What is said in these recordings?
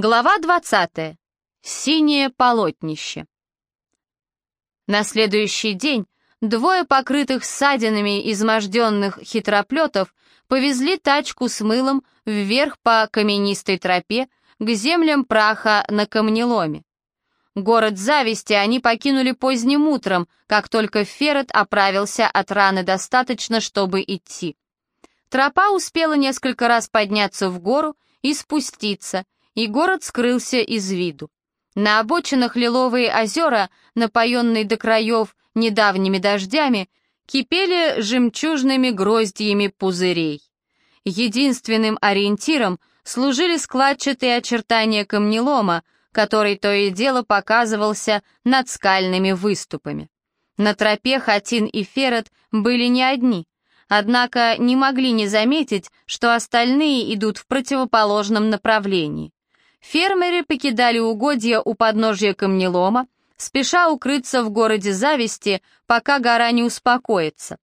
Глава 20. Синее полотнище. На следующий день двое покрытых ссадинами изможденных хитроплетов повезли тачку с мылом вверх по каменистой тропе к землям праха на камнеломе. Город зависти они покинули поздним утром, как только Ферret оправился от раны достаточно, чтобы идти. Тропа успела несколько раз подняться в гору и спуститься — и город скрылся из виду. На обочинах лиловые озера, напоенные до краев недавними дождями, кипели жемчужными гроздьями пузырей. Единственным ориентиром служили складчатые очертания камнелома, который то и дело показывался над скальными выступами. На тропе Хатин и Ферret были не одни, однако не могли не заметить, что остальные идут в противоположном направлении. Фермеры покидали угодья у подножья камнелома, спеша укрыться в городе зависти, пока гора не успокоится.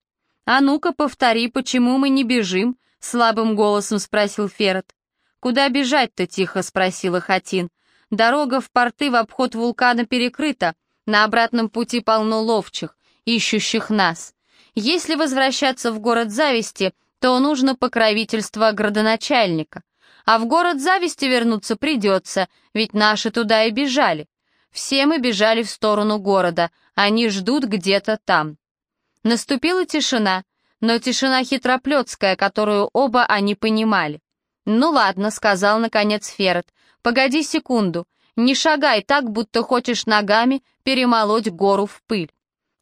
«А ну-ка, повтори, почему мы не бежим?» — слабым голосом спросил Ферret. «Куда бежать-то?» — тихо спросила Хатин. «Дорога в порты в обход вулкана перекрыта, на обратном пути полно ловчих, ищущих нас. Если возвращаться в город зависти, то нужно покровительство градоначальника. А в город зависти вернуться придется, ведь наши туда и бежали. Все мы бежали в сторону города, они ждут где-то там. Наступила тишина, но тишина хитроплетская, которую оба они понимали. «Ну ладно», — сказал наконец Ферret, — «погоди секунду, не шагай так, будто хочешь ногами перемолоть гору в пыль».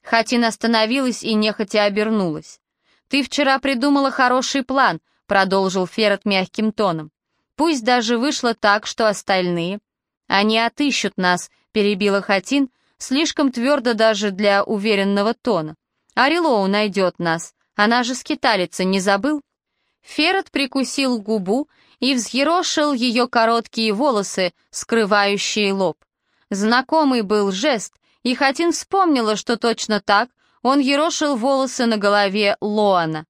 Хатин остановилась и нехотя обернулась. «Ты вчера придумала хороший план», — продолжил Ферret мягким тоном. Пусть даже вышло так, что остальные... Они отыщут нас, перебила Хатин, слишком твердо даже для уверенного тона. Арилоу найдет нас, она же скиталица, не забыл? Ферret прикусил губу и взъерошил ее короткие волосы, скрывающие лоб. Знакомый был жест, и Хатин вспомнила, что точно так он ерошил волосы на голове Лоана.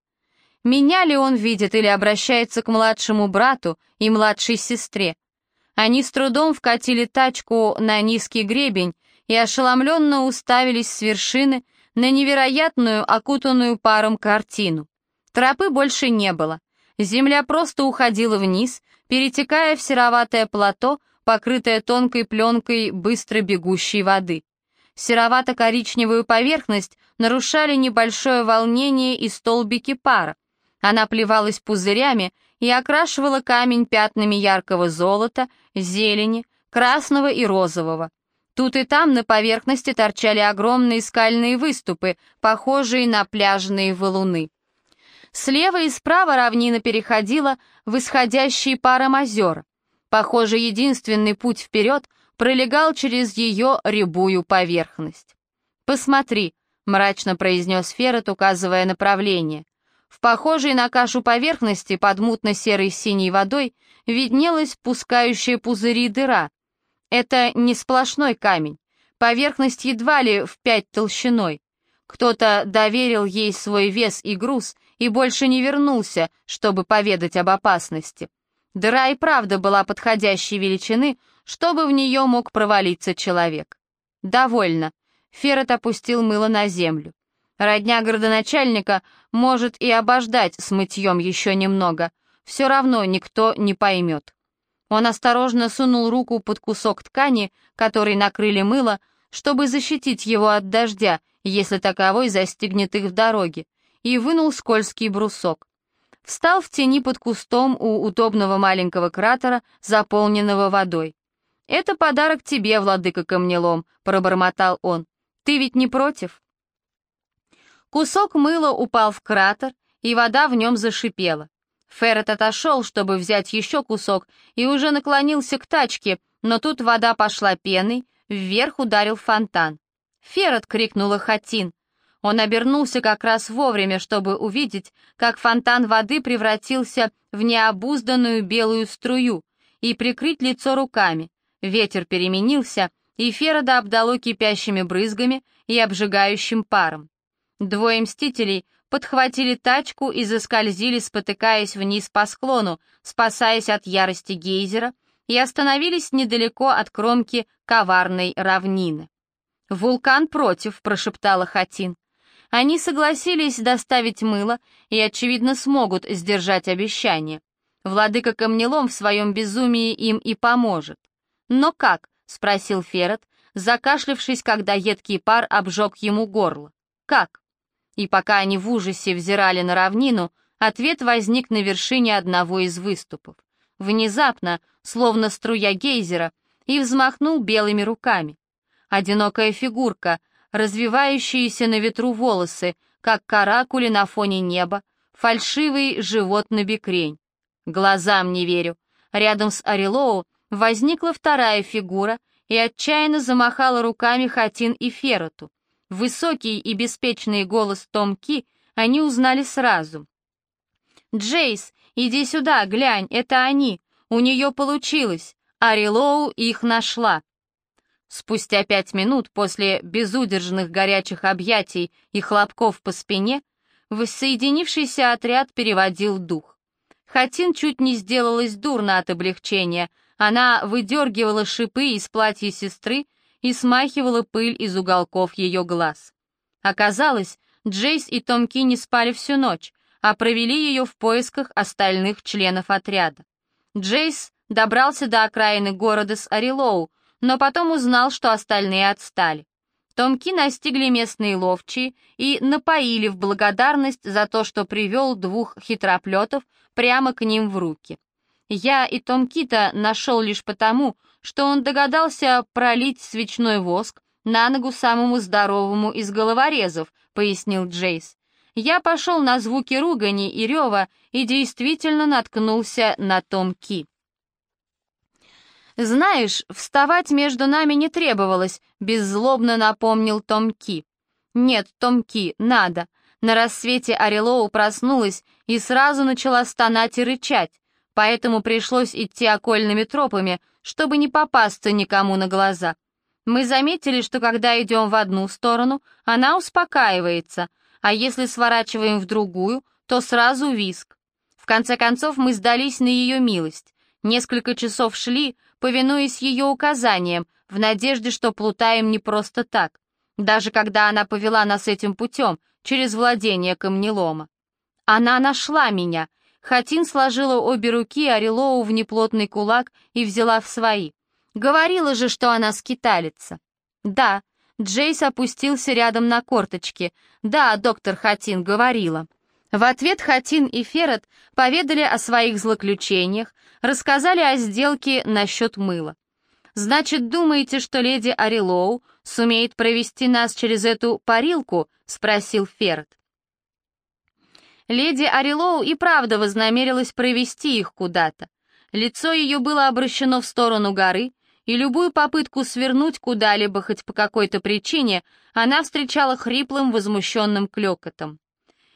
Меня ли он видит или обращается к младшему брату и младшей сестре? Они с трудом вкатили тачку на низкий гребень и ошеломленно уставились с вершины на невероятную, окутанную паром картину. Тропы больше не было. Земля просто уходила вниз, перетекая в сероватое плато, покрытое тонкой пленкой быстро бегущей воды. Серовато-коричневую поверхность нарушали небольшое волнение и столбики пара. Она плевалась пузырями и окрашивала камень пятнами яркого золота, зелени, красного и розового. Тут и там на поверхности торчали огромные скальные выступы, похожие на пляжные валуны. Слева и справа равнина переходила в исходящие паром озера. Похоже, единственный путь вперед пролегал через ее рябую поверхность. «Посмотри», — мрачно произнес Ферret, указывая направление. В похожей на кашу поверхности под мутно-серой синей водой виднелась пускающая пузыри дыра. Это не сплошной камень, поверхность едва ли в пять толщиной. Кто-то доверил ей свой вес и груз и больше не вернулся, чтобы поведать об опасности. Дыра и правда была подходящей величины, чтобы в нее мог провалиться человек. «Довольно». Ферret опустил мыло на землю. Родня городоначальника может и обождать с мытьем еще немного. Все равно никто не поймет. Он осторожно сунул руку под кусок ткани, который накрыли мыло, чтобы защитить его от дождя, если таковой застигнет их в дороге, и вынул скользкий брусок. Встал в тени под кустом у удобного маленького кратера, заполненного водой. «Это подарок тебе, владыка камнелом», — пробормотал он. «Ты ведь не против?» Кусок мыла упал в кратер, и вода в нем зашипела. Феррет отошел, чтобы взять еще кусок, и уже наклонился к тачке, но тут вода пошла пеной, вверх ударил фонтан. «Феррет!» — крикнула Хатин. Он обернулся как раз вовремя, чтобы увидеть, как фонтан воды превратился в необузданную белую струю, и прикрыть лицо руками. Ветер переменился, и Феррода обдало кипящими брызгами и обжигающим паром. Двое мстителей подхватили тачку и заскользили, спотыкаясь вниз по склону, спасаясь от ярости гейзера, и остановились недалеко от кромки коварной равнины. «Вулкан против», — прошептала Хатин. Они согласились доставить мыло и, очевидно, смогут сдержать обещание. Владыка Камнелом в своем безумии им и поможет. «Но как?» — спросил Ферret, закашлившись, когда едкий пар обжег ему горло. «Как?» И пока они в ужасе взирали на равнину, ответ возник на вершине одного из выступов. Внезапно, словно струя гейзера, и взмахнул белыми руками. Одинокая фигурка, развивающиеся на ветру волосы, как каракули на фоне неба, фальшивый живот на бекрень. Глазам не верю. Рядом с Орелоу возникла вторая фигура и отчаянно замахала руками Хатин и Фероту. Высокий и беспечный голос Том Ки они узнали сразу. «Джейс, иди сюда, глянь, это они. У нее получилось. Арилоу их нашла». Спустя пять минут после безудержных горячих объятий и хлопков по спине воссоединившийся отряд переводил дух. Хатин чуть не сделалась дурно от облегчения. Она выдергивала шипы из платья сестры и смахивала пыль из уголков ее глаз. Оказалось, Джейс и Томки не спали всю ночь, а провели ее в поисках остальных членов отряда. Джейс добрался до окраины города с Орелоу, но потом узнал, что остальные отстали. Томки настигли местные ловчие и напоили в благодарность за то, что привел двух хитроплетов прямо к ним в руки. Я и Томкита нашел лишь потому, что он догадался пролить свечной воск на ногу самому здоровому из головорезов, пояснил Джейс. Я пошел на звуки ругани и рева и действительно наткнулся на Том Ки. «Знаешь, вставать между нами не требовалось», — беззлобно напомнил Том Ки. «Нет, Том Ки, надо». На рассвете Орелоу проснулась и сразу начала стонать и рычать поэтому пришлось идти окольными тропами, чтобы не попасться никому на глаза. Мы заметили, что когда идем в одну сторону, она успокаивается, а если сворачиваем в другую, то сразу виск. В конце концов мы сдались на ее милость. Несколько часов шли, повинуясь ее указаниям, в надежде, что плутаем не просто так, даже когда она повела нас этим путем, через владение камнелома. Она нашла меня, Хатин сложила обе руки Орелоу в неплотный кулак и взяла в свои. Говорила же, что она скиталится. Да, Джейс опустился рядом на корточки. Да, доктор Хатин говорила. В ответ Хатин и Ферret поведали о своих злоключениях, рассказали о сделке насчет мыла. «Значит, думаете, что леди Орелоу сумеет провести нас через эту парилку?» — спросил Ферret. Леди Орелоу и правда вознамерилась провести их куда-то. Лицо ее было обращено в сторону горы, и любую попытку свернуть куда-либо хоть по какой-то причине она встречала хриплым возмущенным клёкотом.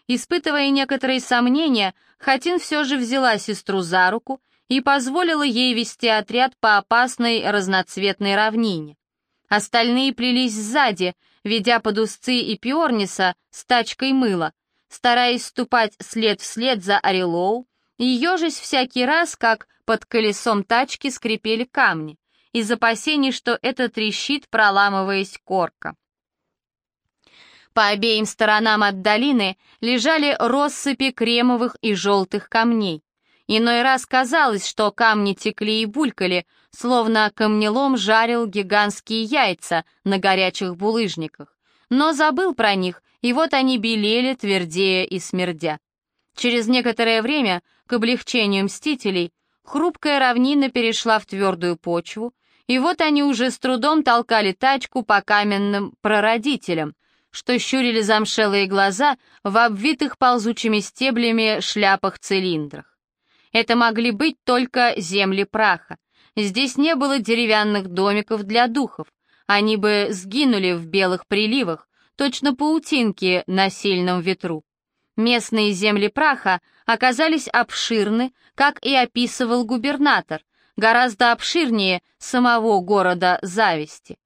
Испытывая некоторые сомнения, Хатин все же взяла сестру за руку и позволила ей вести отряд по опасной разноцветной равнине. Остальные плелись сзади, ведя под узцы и пиорниса с тачкой мыла, стараясь ступать след вслед за Орелоу, ежась всякий раз, как под колесом тачки скрипели камни, из опасений, что это трещит, проламываясь корка. По обеим сторонам от долины лежали россыпи кремовых и желтых камней. Иной раз казалось, что камни текли и булькали, словно камнелом жарил гигантские яйца на горячих булыжниках. Но забыл про них и вот они белели, твердея и смердя. Через некоторое время, к облегчению мстителей, хрупкая равнина перешла в твердую почву, и вот они уже с трудом толкали тачку по каменным прародителям, что щурили замшелые глаза в обвитых ползучими стеблями шляпах-цилиндрах. Это могли быть только земли праха. Здесь не было деревянных домиков для духов, они бы сгинули в белых приливах, точно паутинки на сильном ветру. Местные земли праха оказались обширны, как и описывал губернатор, гораздо обширнее самого города Зависти.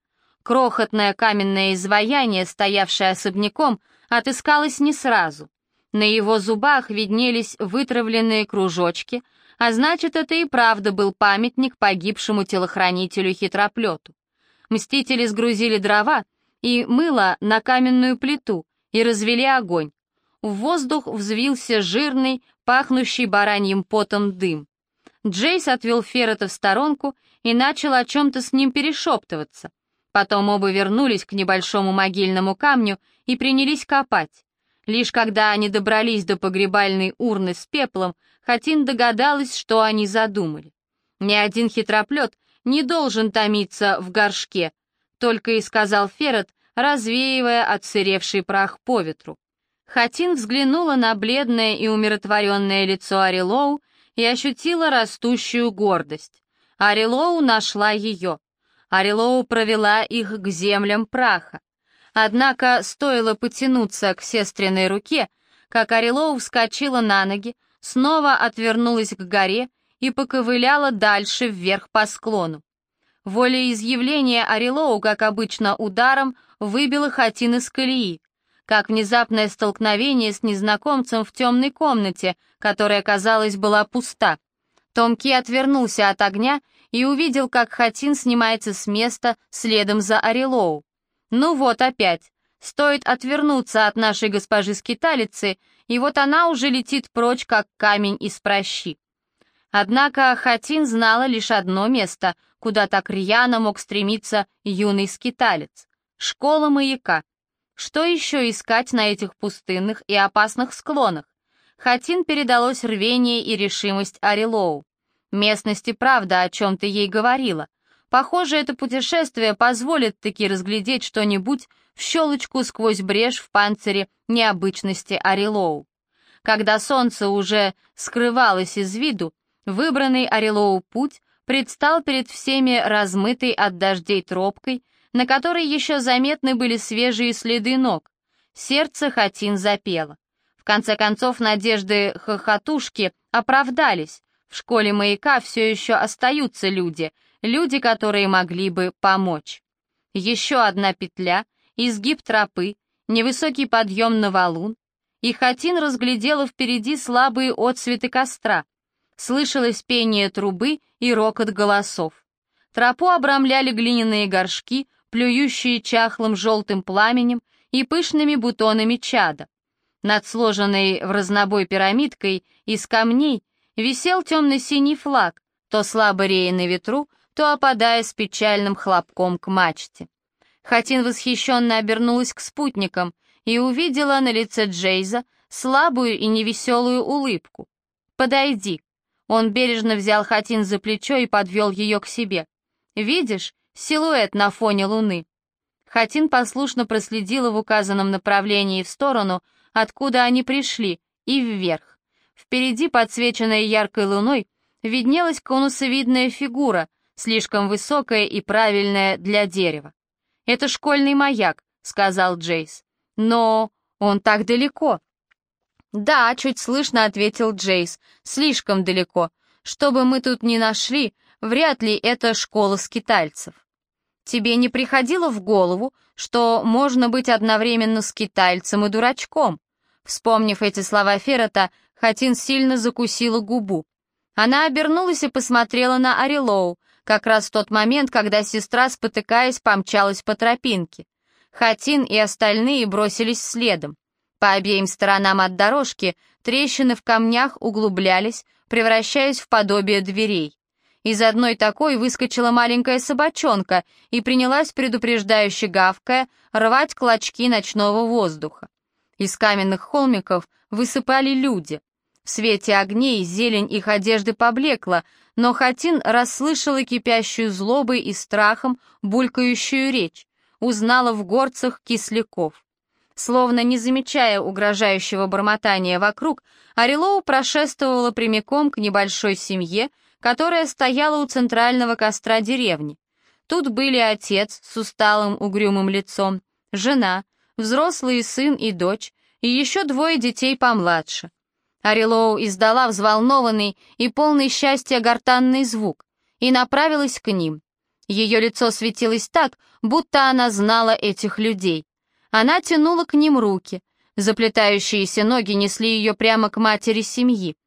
Крохотное каменное изваяние, стоявшее особняком, отыскалось не сразу. На его зубах виднелись вытравленные кружочки, а значит, это и правда был памятник погибшему телохранителю-хитроплету. Мстители сгрузили дрова и мыло на каменную плиту и развели огонь. В воздух взвился жирный, пахнущий бараньим потом дым. Джейс отвел Феррета в сторонку и начал о чем-то с ним перешептываться. Потом оба вернулись к небольшому могильному камню и принялись копать. Лишь когда они добрались до погребальной урны с пеплом, Хатин догадалась, что они задумали. Ни один хитроплет не должен томиться в горшке, только и сказал Феррет, развеивая отсыревший прах по ветру. Хатин взглянула на бледное и умиротворенное лицо Арилоу и ощутила растущую гордость. Арилоу нашла ее. Арилоу провела их к землям праха. Однако стоило потянуться к сестренной руке, как Арилоу вскочила на ноги, снова отвернулась к горе и поковыляла дальше вверх по склону. Волеизъявление Арилоу, как обычно ударом, выбило Хатин из колеи, как внезапное столкновение с незнакомцем в темной комнате, которая, казалось, была пуста. Томки отвернулся от огня и увидел, как Хатин снимается с места следом за Арилоу. Ну вот опять. Стоит отвернуться от нашей госпожи-скиталицы, и вот она уже летит прочь, как камень из прощи. Однако Хатин знала лишь одно место, куда так рьяно мог стремиться юный скиталец — школа маяка. Что еще искать на этих пустынных и опасных склонах? Хатин передалось рвение и решимость Арилоу. Местность и правда о чем-то ей говорила. Похоже, это путешествие позволит таки разглядеть что-нибудь в щелочку сквозь брешь в панцире необычности Арилоу. Когда солнце уже скрывалось из виду, выбранный Арилоу путь предстал перед всеми размытой от дождей тропкой, на которой еще заметны были свежие следы ног. Сердце Хатин запело. В конце концов, надежды хохотушки оправдались. В школе маяка все еще остаются люди, люди, которые могли бы помочь. Еще одна петля, изгиб тропы, невысокий подъем на валун, и Хатин разглядела впереди слабые отсветы костра. Слышалось пение трубы и рокот голосов. Тропу обрамляли глиняные горшки, плюющие чахлым желтым пламенем и пышными бутонами чада. Над сложенной в разнобой пирамидкой из камней висел темно-синий флаг, то слабо рея на ветру, то опадая с печальным хлопком к мачте. Хатин восхищенно обернулась к спутникам и увидела на лице Джейза слабую и невеселую улыбку. «Подойди». Он бережно взял Хатин за плечо и подвел ее к себе. «Видишь, силуэт на фоне луны». Хатин послушно проследила в указанном направлении в сторону, откуда они пришли, и вверх. Впереди, подсвеченная яркой луной, виднелась конусовидная фигура, слишком высокая и правильная для дерева. «Это школьный маяк», — сказал Джейс. «Но он так далеко». «Да», — чуть слышно ответил Джейс, — «слишком далеко. Что бы мы тут ни нашли, вряд ли это школа скитальцев». «Тебе не приходило в голову, что можно быть одновременно скитальцем и дурачком?» Вспомнив эти слова Феррета, Хатин сильно закусила губу. Она обернулась и посмотрела на Арилоу, как раз в тот момент, когда сестра, спотыкаясь, помчалась по тропинке. Хатин и остальные бросились следом. По обеим сторонам от дорожки трещины в камнях углублялись, превращаясь в подобие дверей. Из одной такой выскочила маленькая собачонка и принялась, предупреждающе гавкая, рвать клочки ночного воздуха. Из каменных холмиков высыпали люди. В свете огней зелень их одежды поблекла, но Хатин расслышала кипящую злобой и страхом булькающую речь, узнала в горцах кисляков. Словно не замечая угрожающего бормотания вокруг, Орелоу прошествовала прямиком к небольшой семье, которая стояла у центрального костра деревни. Тут были отец с усталым угрюмым лицом, жена, взрослый сын и дочь, и еще двое детей помладше. Арилоу издала взволнованный и полный счастья гортанный звук и направилась к ним. Ее лицо светилось так, будто она знала этих людей. Она тянула к ним руки, заплетающиеся ноги несли ее прямо к матери семьи.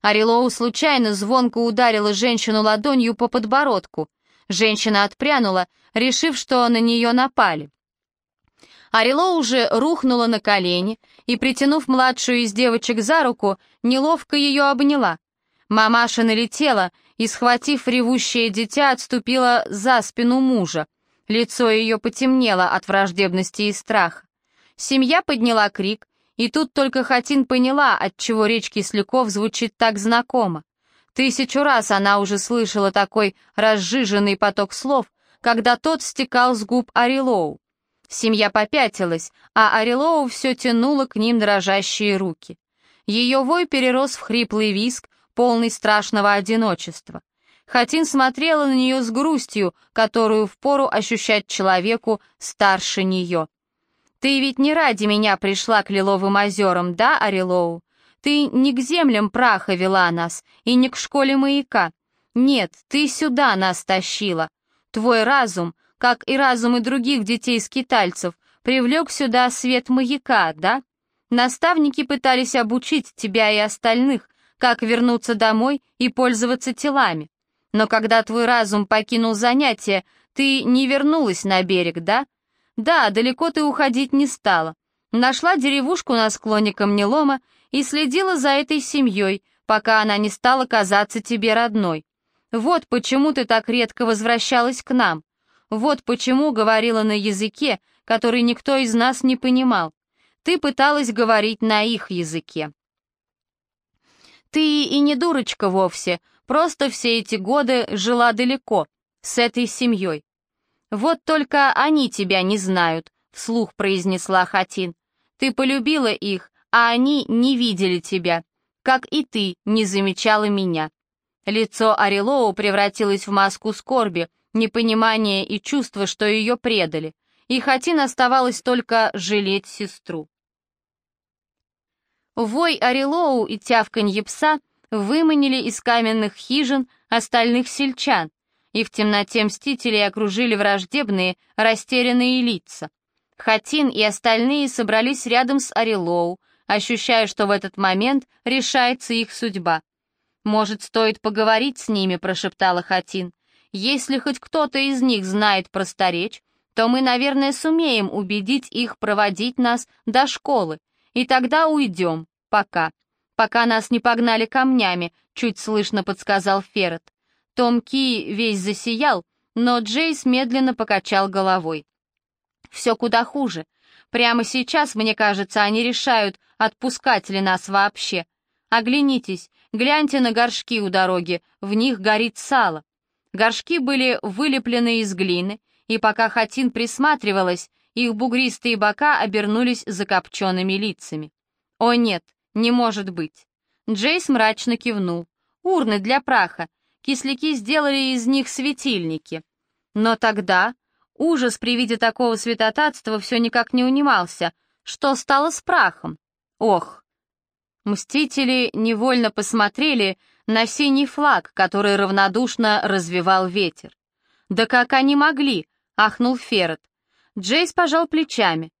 Арилоу случайно звонко ударила женщину ладонью по подбородку. Женщина отпрянула, решив, что на нее напали. Арило уже рухнула на колени и, притянув младшую из девочек за руку, неловко ее обняла. Мамаша налетела и, схватив ревущее дитя, отступила за спину мужа. Лицо ее потемнело от враждебности и страха. Семья подняла крик, и тут только Хатин поняла, отчего речь Кисляков звучит так знакомо. Тысячу раз она уже слышала такой разжиженный поток слов, когда тот стекал с губ Арилоу. Семья попятилась, а Арилоу все тянуло к ним дрожащие руки. Ее вой перерос в хриплый виск, полный страшного одиночества. Хатин смотрела на нее с грустью, которую впору ощущать человеку старше нее. «Ты ведь не ради меня пришла к Лиловым озерам, да, Арилоу? Ты не к землям праха вела нас и не к школе маяка. Нет, ты сюда нас тащила. Твой разум, как и разумы других детей-скитальцев, привлек сюда свет маяка, да? Наставники пытались обучить тебя и остальных, как вернуться домой и пользоваться телами. Но когда твой разум покинул занятие, ты не вернулась на берег, да? Да, далеко ты уходить не стала. Нашла деревушку на склоне камнелома и следила за этой семьей, пока она не стала казаться тебе родной. Вот почему ты так редко возвращалась к нам. Вот почему говорила на языке, который никто из нас не понимал. Ты пыталась говорить на их языке. Ты и не дурочка вовсе, просто все эти годы жила далеко, с этой семьей. «Вот только они тебя не знают», — вслух произнесла Хатин. «Ты полюбила их, а они не видели тебя, как и ты не замечала меня». Лицо Арилоу превратилось в маску скорби, непонимания и чувства, что ее предали, и Хатин оставалось только жалеть сестру. Вой Арилоу и тявканье пса выманили из каменных хижин остальных сельчан, и в темноте мстители окружили враждебные, растерянные лица. Хатин и остальные собрались рядом с Арилоу, ощущая, что в этот момент решается их судьба. «Может, стоит поговорить с ними?» — прошептала Хатин. «Если хоть кто-то из них знает просторечь, то мы, наверное, сумеем убедить их проводить нас до школы, и тогда уйдем, пока. Пока нас не погнали камнями», — чуть слышно подсказал Ферret. Том Ки весь засиял, но Джейс медленно покачал головой. «Все куда хуже. Прямо сейчас, мне кажется, они решают, отпускать ли нас вообще. Оглянитесь, гляньте на горшки у дороги, в них горит сало». Горшки были вылеплены из глины, и пока Хатин присматривалась, их бугристые бока обернулись закопченными лицами. «О нет, не может быть!» Джейс мрачно кивнул. «Урны для праха кисляки сделали из них светильники. Но тогда ужас при виде такого святотатства все никак не унимался. Что стало с прахом? Ох! Мстители невольно посмотрели на синий флаг, который равнодушно развивал ветер. «Да как они могли?» — ахнул Ферret. Джейс пожал плечами.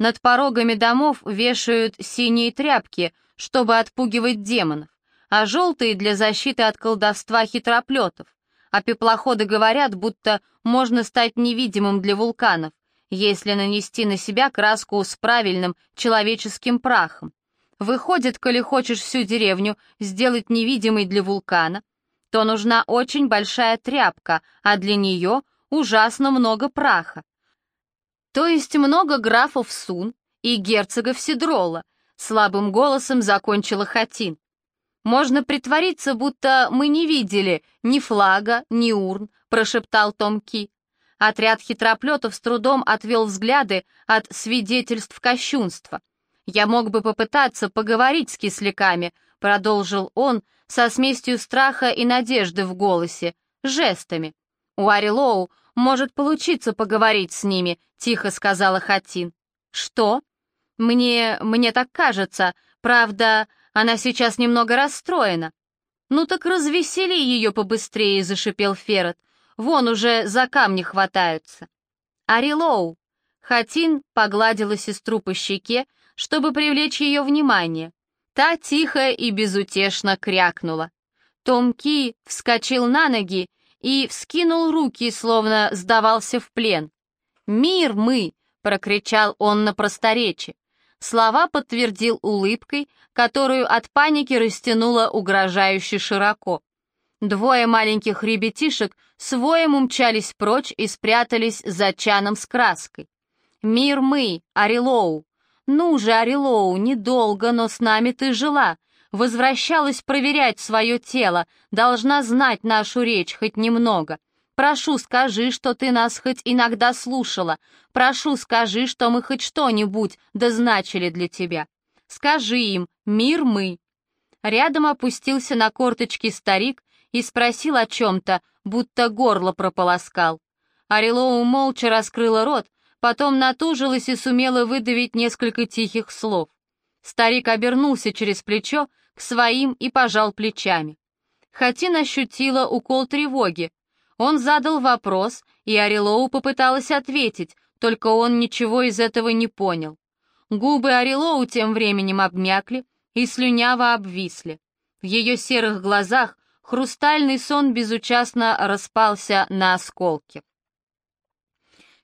Над порогами домов вешают синие тряпки, чтобы отпугивать демонов а желтые для защиты от колдовства хитроплетов. А пеплоходы говорят, будто можно стать невидимым для вулканов, если нанести на себя краску с правильным человеческим прахом. Выходит, коли хочешь всю деревню сделать невидимой для вулкана, то нужна очень большая тряпка, а для нее ужасно много праха. То есть много графов Сун и герцогов Сидрола, слабым голосом закончила Хатин. «Можно притвориться, будто мы не видели ни флага, ни урн», — прошептал Том Ки. Отряд хитроплетов с трудом отвел взгляды от свидетельств кощунства. «Я мог бы попытаться поговорить с кисляками», — продолжил он со смесью страха и надежды в голосе, жестами. «У Арилоу может получиться поговорить с ними», — тихо сказала Хатин. «Что?» «Мне... мне так кажется. Правда, она сейчас немного расстроена». «Ну так развесели ее побыстрее», — зашипел Ферret. «Вон уже за камни хватаются». «Арилоу!» Хатин погладила сестру по щеке, чтобы привлечь ее внимание. Та тихо и безутешно крякнула. Том Ки вскочил на ноги и вскинул руки, словно сдавался в плен. «Мир мы!» — прокричал он на просторечи. Слова подтвердил улыбкой, которую от паники растянуло угрожающе широко. Двое маленьких ребятишек с умчались прочь и спрятались за чаном с краской. «Мир мы, Арилоу! Ну же, Арилоу, недолго, но с нами ты жила!» Возвращалась проверять свое тело, должна знать нашу речь хоть немного. Прошу, скажи, что ты нас хоть иногда слушала. Прошу, скажи, что мы хоть что-нибудь дозначили для тебя. Скажи им, мир мы». Рядом опустился на корточки старик и спросил о чем-то, будто горло прополоскал. Орелоу молча раскрыла рот, потом натужилась и сумела выдавить несколько тихих слов. Старик обернулся через плечо своим и пожал плечами. Хатин ощутила укол тревоги. Он задал вопрос, и Арилоу попыталась ответить, только он ничего из этого не понял. Губы Арилоу тем временем обмякли и слюняво обвисли. В ее серых глазах хрустальный сон безучастно распался на осколки.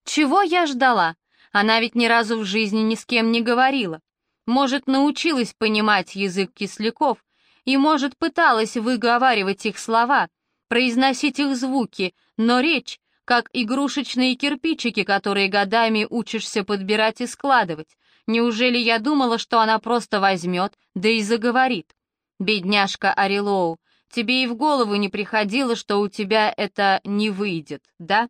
Чего я ждала? Она ведь ни разу в жизни ни с кем не говорила. Может, научилась понимать язык кисляков и, может, пыталась выговаривать их слова, произносить их звуки, но речь, как игрушечные кирпичики, которые годами учишься подбирать и складывать. Неужели я думала, что она просто возьмет, да и заговорит? Бедняжка Арилоу, тебе и в голову не приходило, что у тебя это не выйдет, да?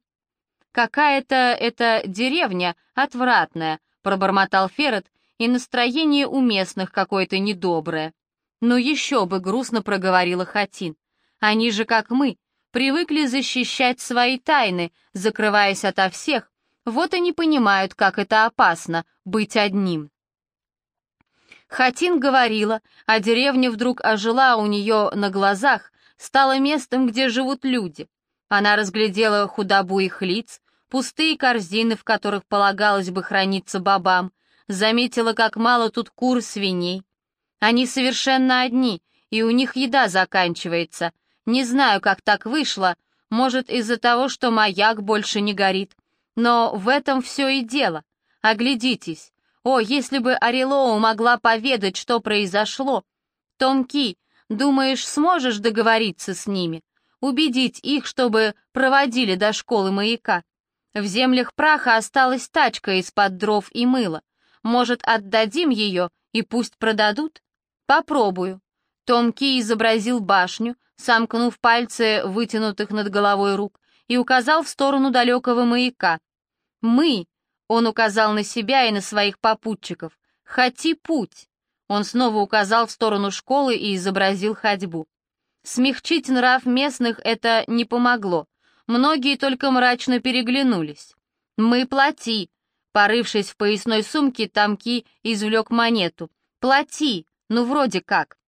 Какая-то эта деревня отвратная, пробормотал Ферret, и настроение у местных какое-то недоброе. Ну еще бы, грустно проговорила Хатин. Они же, как мы, привыкли защищать свои тайны, закрываясь ото всех, вот и не понимают, как это опасно — быть одним. Хатин говорила, а деревня вдруг ожила у нее на глазах, стала местом, где живут люди. Она разглядела худобу их лиц, пустые корзины, в которых полагалось бы храниться бабам, заметила, как мало тут кур свиней. Они совершенно одни, и у них еда заканчивается — не знаю, как так вышло, может, из-за того, что маяк больше не горит. Но в этом все и дело. Оглядитесь. О, если бы Арилоу могла поведать, что произошло. Томки, думаешь, сможешь договориться с ними? Убедить их, чтобы проводили до школы маяка? В землях праха осталась тачка из-под дров и мыла. Может, отдадим ее и пусть продадут? Попробую. Томки изобразил башню, сомкнув пальцы вытянутых над головой рук, и указал в сторону далекого маяка. «Мы!» — он указал на себя и на своих попутчиков. «Хоти путь!» Он снова указал в сторону школы и изобразил ходьбу. Смягчить нрав местных это не помогло. Многие только мрачно переглянулись. «Мы плати!» Порывшись в поясной сумке, Тамки извлек монету. «Плати! Ну, вроде как!»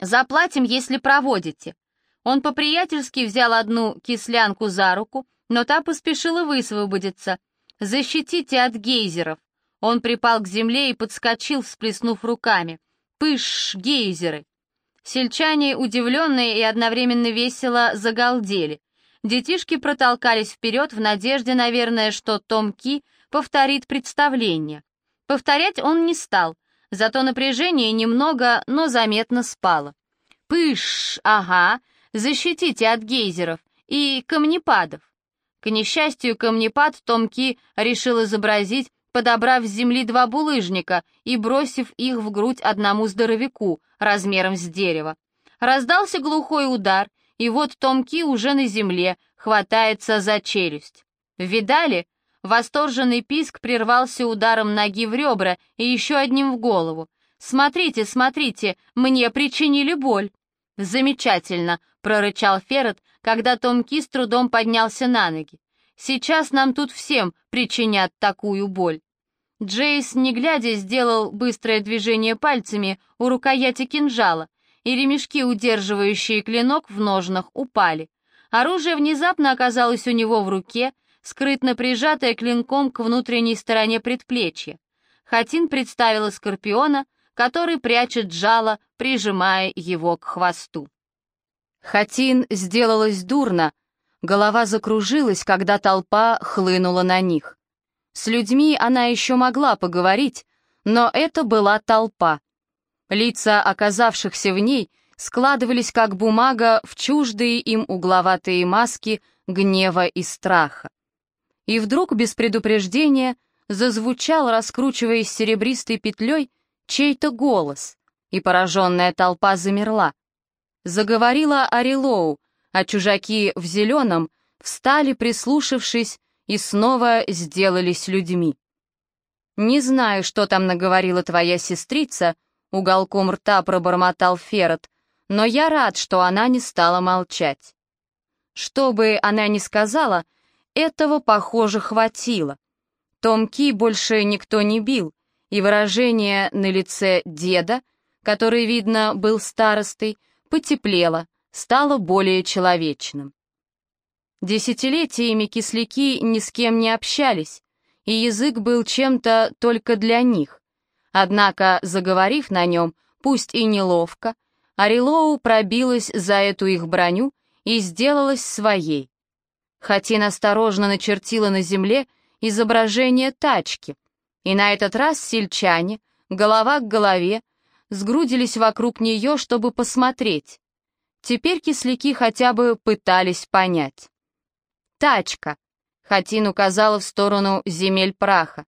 Заплатим, если проводите». Он по-приятельски взял одну кислянку за руку, но та поспешила высвободиться. «Защитите от гейзеров». Он припал к земле и подскочил, всплеснув руками. «Пыш, гейзеры!» Сельчане, удивленные и одновременно весело, загалдели. Детишки протолкались вперед в надежде, наверное, что Том Ки повторит представление. Повторять он не стал, Зато напряжение немного, но заметно спало. «Пыш, ага, защитите от гейзеров и камнепадов». К несчастью, камнепад Томки решил изобразить, подобрав с земли два булыжника и бросив их в грудь одному здоровяку размером с дерево. Раздался глухой удар, и вот Томки уже на земле, хватается за челюсть. «Видали?» Восторженный писк прервался ударом ноги в ребра и еще одним в голову. «Смотрите, смотрите, мне причинили боль!» «Замечательно!» — прорычал Ферret, когда Том Ки с трудом поднялся на ноги. «Сейчас нам тут всем причинят такую боль!» Джейс, не глядя, сделал быстрое движение пальцами у рукояти кинжала, и ремешки, удерживающие клинок в ножнах, упали. Оружие внезапно оказалось у него в руке, скрытно прижатая клинком к внутренней стороне предплечья. Хатин представила Скорпиона, который прячет жало, прижимая его к хвосту. Хатин сделалось дурно, голова закружилась, когда толпа хлынула на них. С людьми она еще могла поговорить, но это была толпа. Лица оказавшихся в ней складывались как бумага в чуждые им угловатые маски гнева и страха. И вдруг, без предупреждения, зазвучал, раскручиваясь серебристой петлей, чей-то голос, и пораженная толпа замерла. Заговорила Арилоу, а чужаки в зеленом встали, прислушавшись, и снова сделались людьми. «Не знаю, что там наговорила твоя сестрица», — уголком рта пробормотал Ферret, «но я рад, что она не стала молчать». Что бы она ни сказала, этого, похоже, хватило. Том Ки больше никто не бил, и выражение на лице деда, который, видно, был старостой, потеплело, стало более человечным. Десятилетиями кисляки ни с кем не общались, и язык был чем-то только для них. Однако, заговорив на нем, пусть и неловко, Арилоу пробилась за эту их броню и сделалась своей. Хатин осторожно начертила на земле изображение тачки, и на этот раз сельчане, голова к голове, сгрудились вокруг нее, чтобы посмотреть. Теперь кисляки хотя бы пытались понять. «Тачка!» — Хатин указала в сторону земель праха.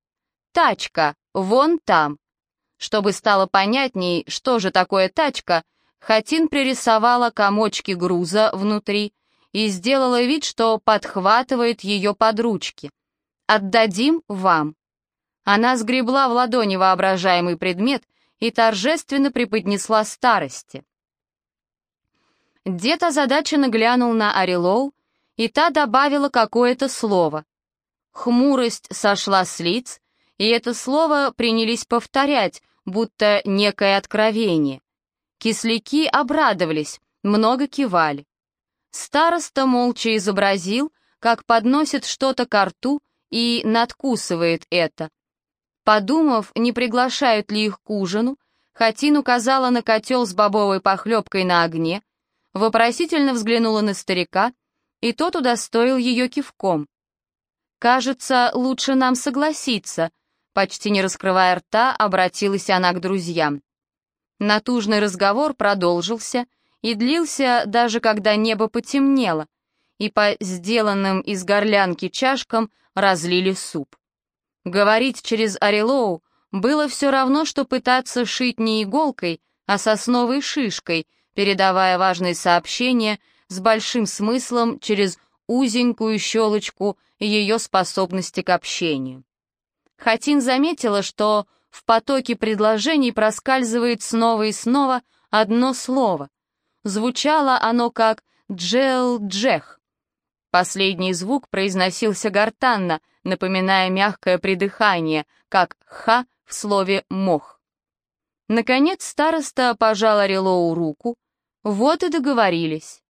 «Тачка! Вон там!» Чтобы стало понятней, что же такое тачка, Хатин пририсовала комочки груза внутри и сделала вид, что подхватывает ее под ручки. «Отдадим вам». Она сгребла в ладони воображаемый предмет и торжественно преподнесла старости. Дед озадаченно глянул на Арилоу, и та добавила какое-то слово. Хмурость сошла с лиц, и это слово принялись повторять, будто некое откровение. Кисляки обрадовались, много кивали. Староста молча изобразил, как подносит что-то к рту и надкусывает это. Подумав, не приглашают ли их к ужину, Хатин указала на котел с бобовой похлебкой на огне, вопросительно взглянула на старика, и тот удостоил ее кивком. «Кажется, лучше нам согласиться», почти не раскрывая рта, обратилась она к друзьям. Натужный разговор продолжился и длился даже когда небо потемнело, и по сделанным из горлянки чашкам разлили суп. Говорить через Орелоу было все равно, что пытаться шить не иголкой, а сосновой шишкой, передавая важные сообщения с большим смыслом через узенькую щелочку ее способности к общению. Хатин заметила, что в потоке предложений проскальзывает снова и снова одно слово. Звучало оно как «джел-джех». Последний звук произносился гортанно, напоминая мягкое придыхание, как «ха» в слове «мох». Наконец староста пожал Релоу руку. Вот и договорились.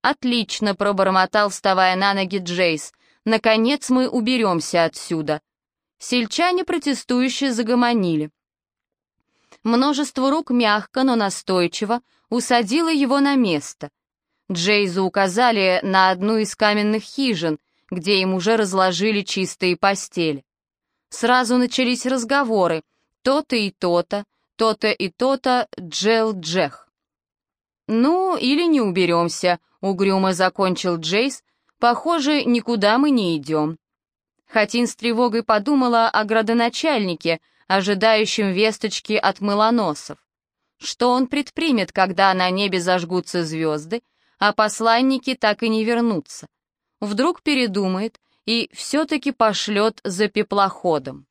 «Отлично», — пробормотал, вставая на ноги Джейс. «Наконец мы уберемся отсюда. Сельчане протестующие загомонили. Множество рук мягко, но настойчиво усадило его на место. Джейзу указали на одну из каменных хижин, где им уже разложили чистые постели. Сразу начались разговоры, то-то и то-то, то-то и то-то, Джел-Джех. «Ну, или не уберемся», — угрюмо закончил Джейс. «Похоже, никуда мы не идем». Хатин с тревогой подумала о градоначальнике, ожидающем весточки от мылоносов. Что он предпримет, когда на небе зажгутся звезды, а посланники так и не вернутся? Вдруг передумает и все-таки пошлет за пеплоходом.